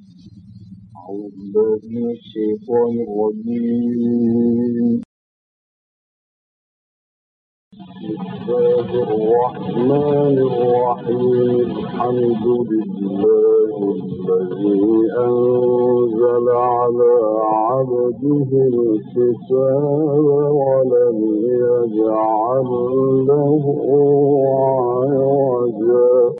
أعوذ بالله من الشيطان الرجيم الله الرحمن الرحيم. الحمد لله الذي أنزل على عبده الكتاب ولم يجعل له عوجا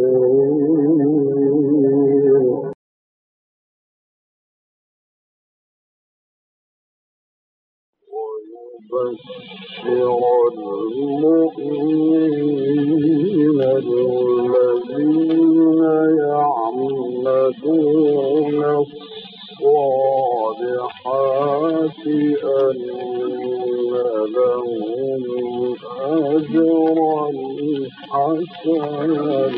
حسنا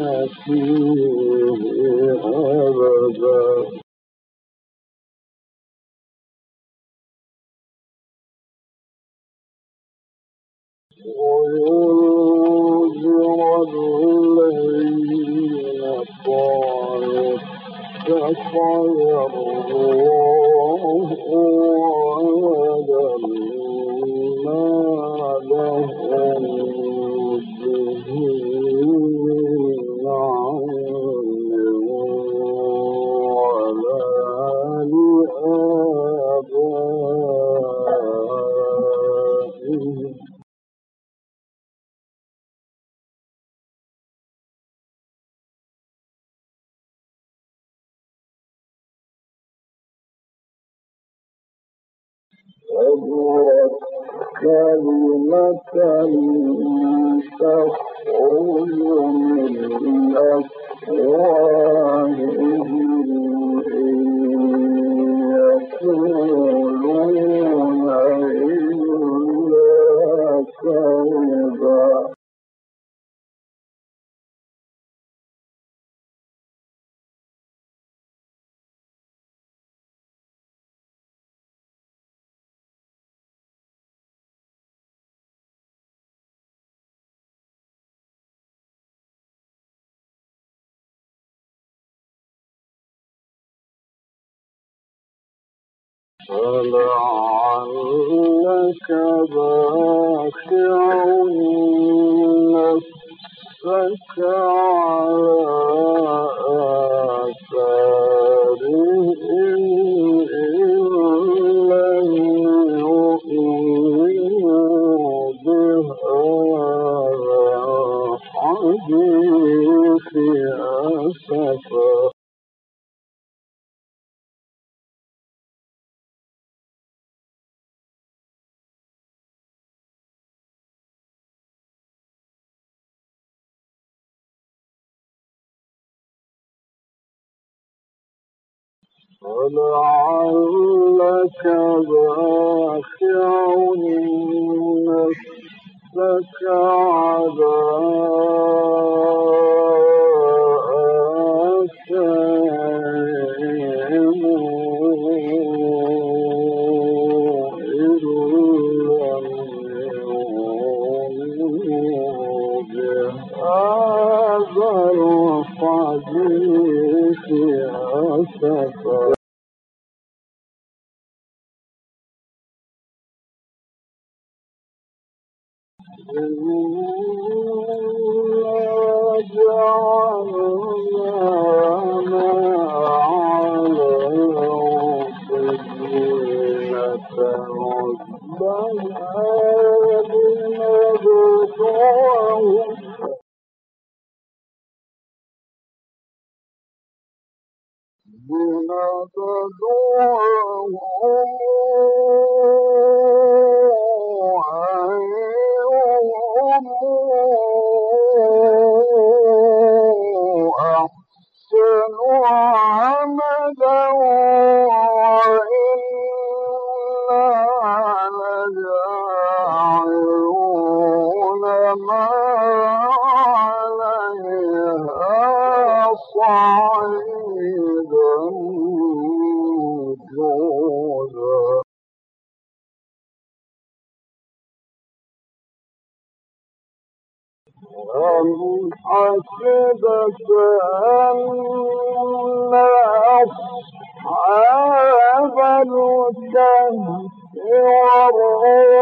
ماكثين فلعلك باخع نفسك على آثارهم الحديث أسفا فلعلك باخع نفسك على آثارهم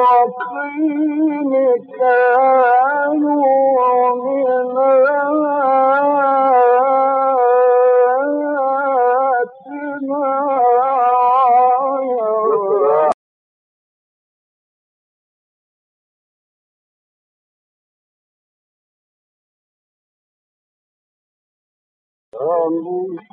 والرقيم كانوا من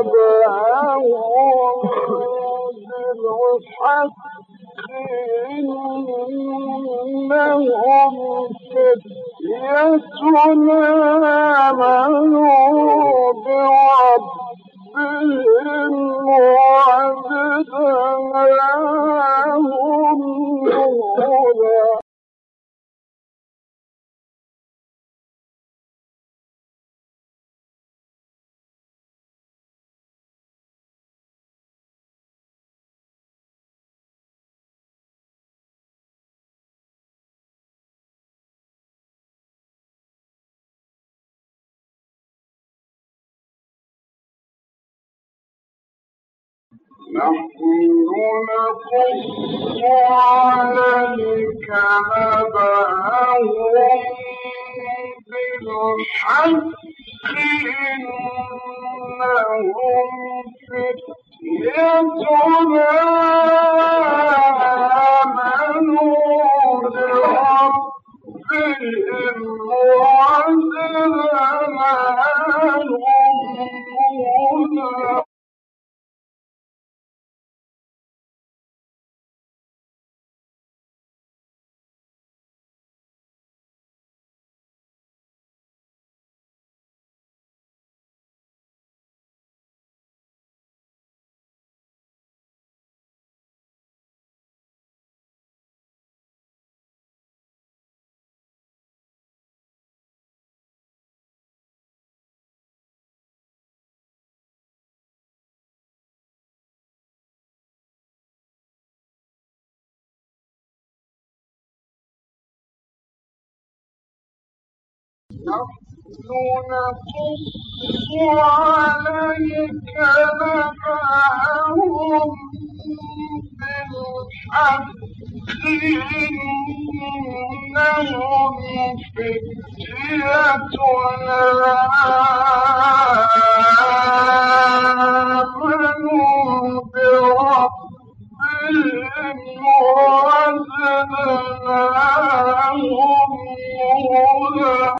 نبأهم بالحق إنهم فتية آمنوا بربهم وزدناهم هدى نحن نقص عليك نبأهم بالحق إنهم فتية آمنوا بربهم وزدناهم هدى نحن نقص عليك نبأهم بالحق إنهم فتية آمنوا بربهم وزدناهم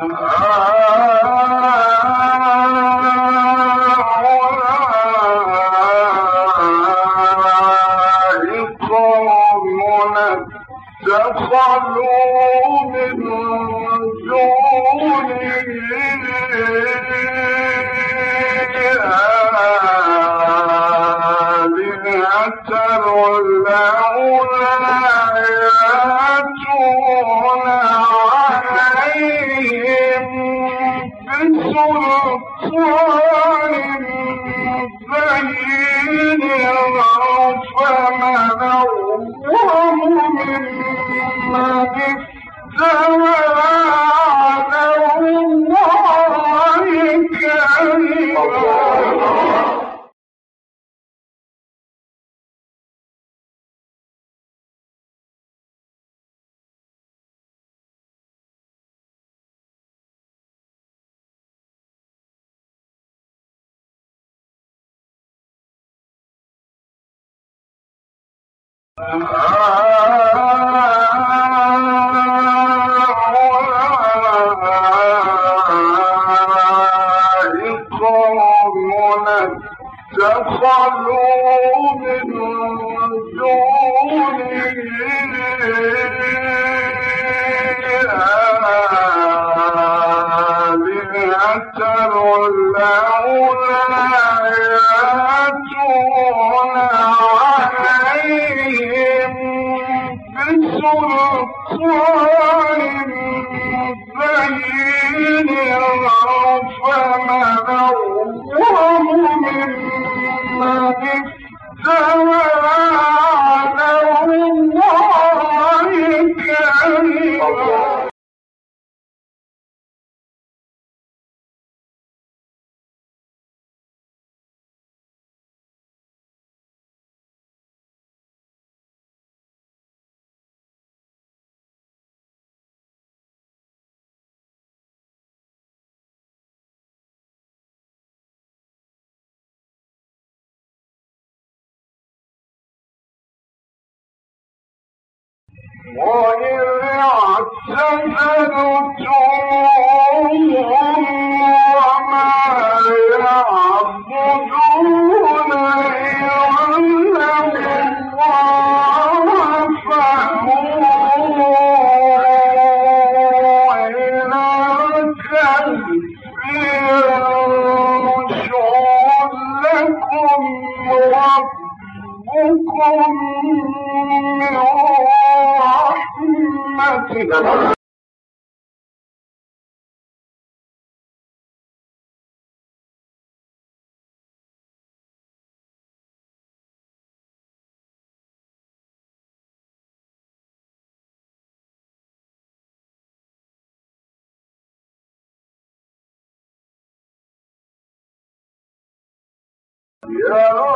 Oh, Ah. سبحانه Hello.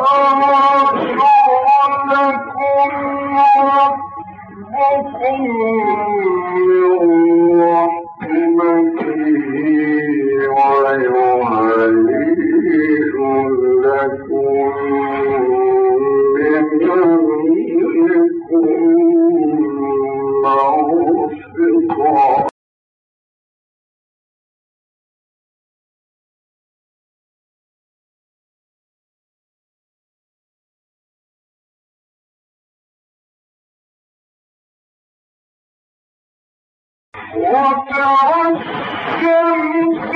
وترى الشمس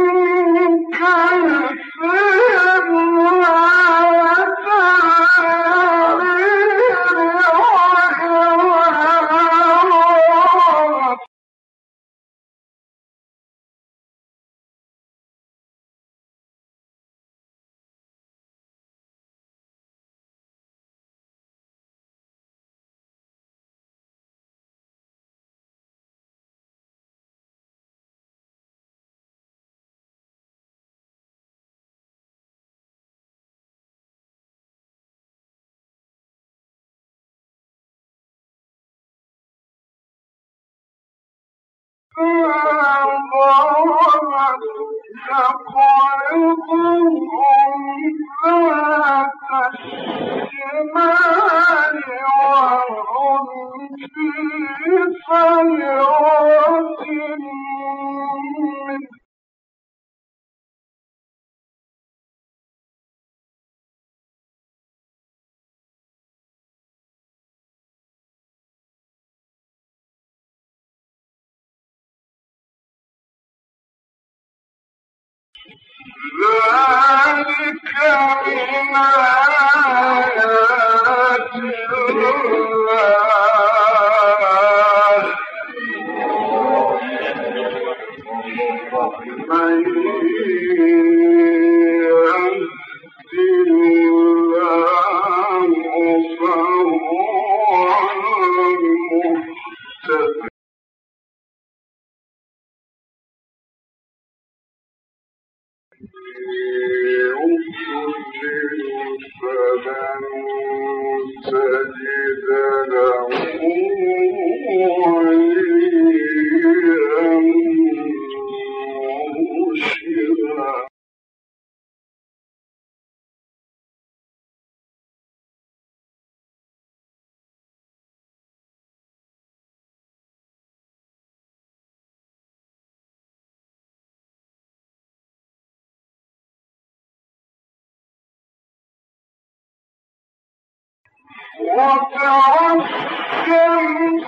إذا طلعت ذلك من وترى الشمس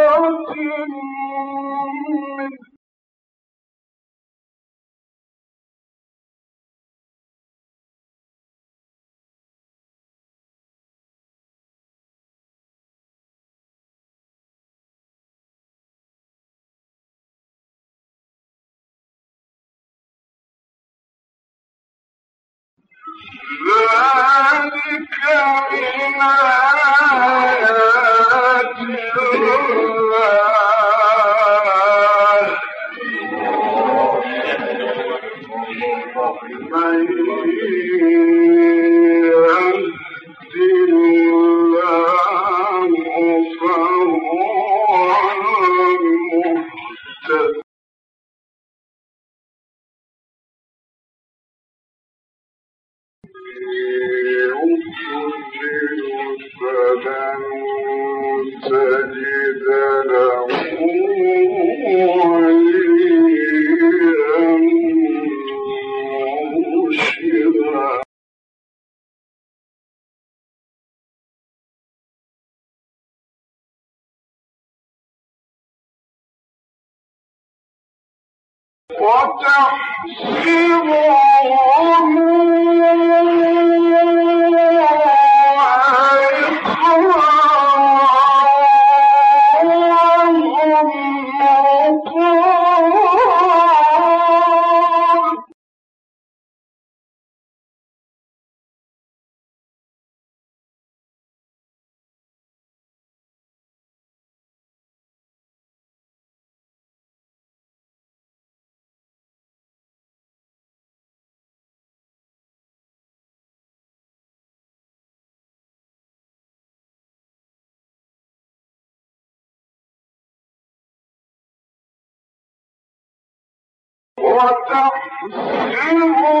الذين اطلعت عليهم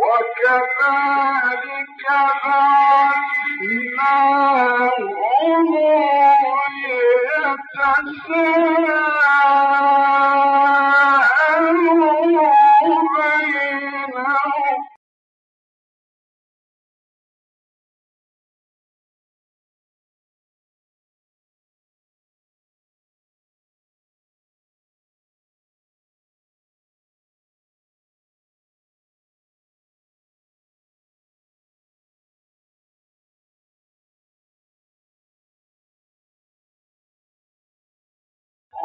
وكذلك بعثناهم يتساءلون.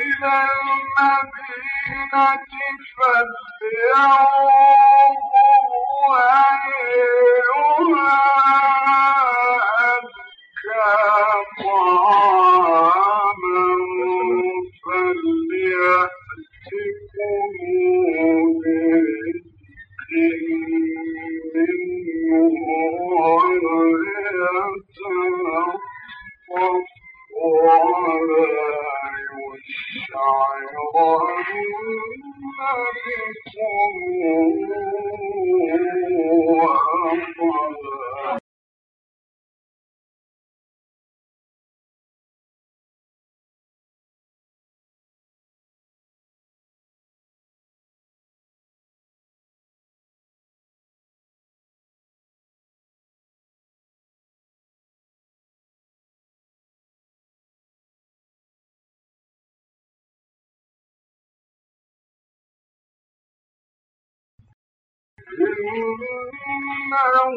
إلى المدينة فلينظروا أيها أزكى طعاما فليأتكم إنه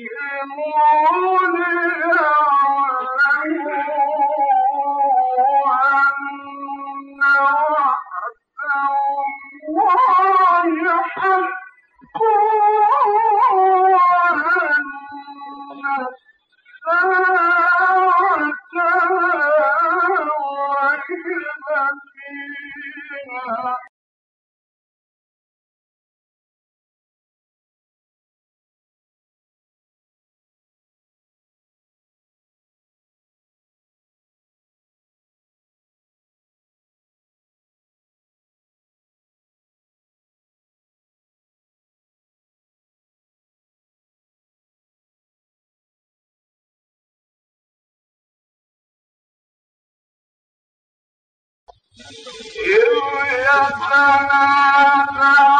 عليهم يتنازعون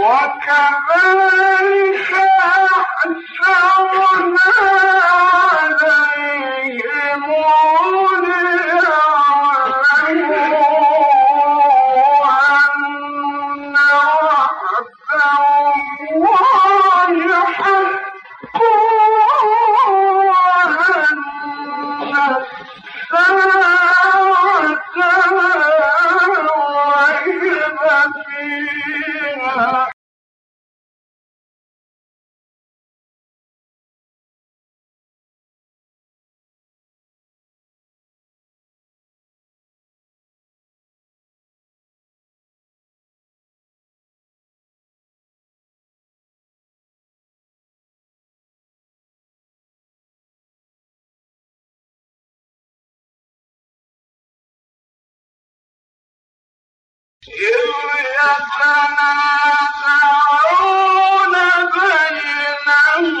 وكذلك أحسناه يتنازعون بينهم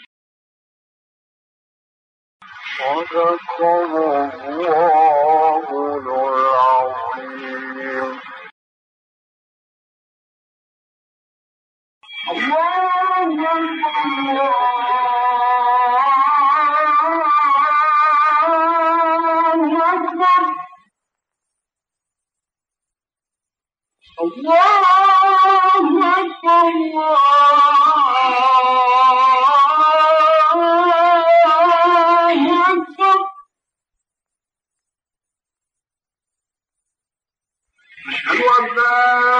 الله أكبر. الله والناس